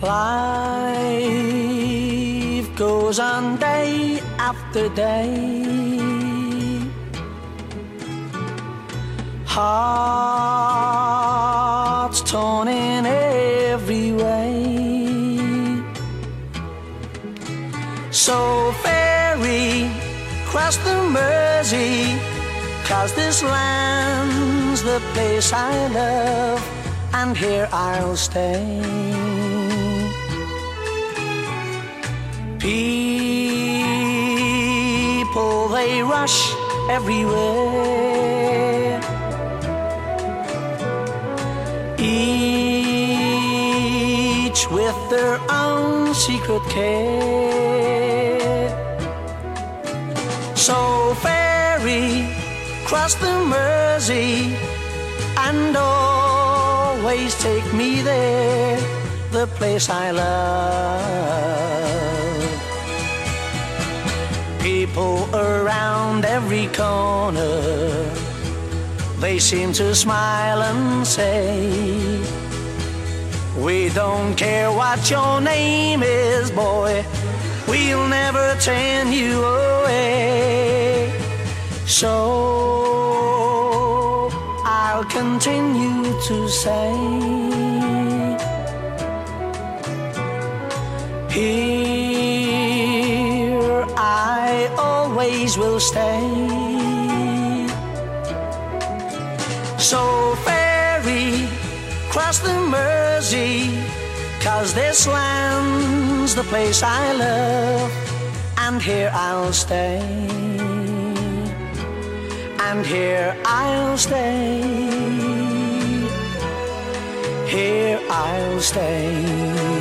Life goes on day after day. Hearts torn in every way. So ferry cross the Mersey, cause this land's the place I love, and here I'll stay. People, they rush everywhere. Each with their own secret care. So ferry cross the Mersey and always take me there, the place I love. People around every corner, they seem to smile and say, We don't care what your name is, boy, we'll never turn you away. So I'll continue to say, Here I always will stay. So ferry cross the Mersey, cause this land's the place I love, and here I'll stay. And here I'll stay. Here I'll stay.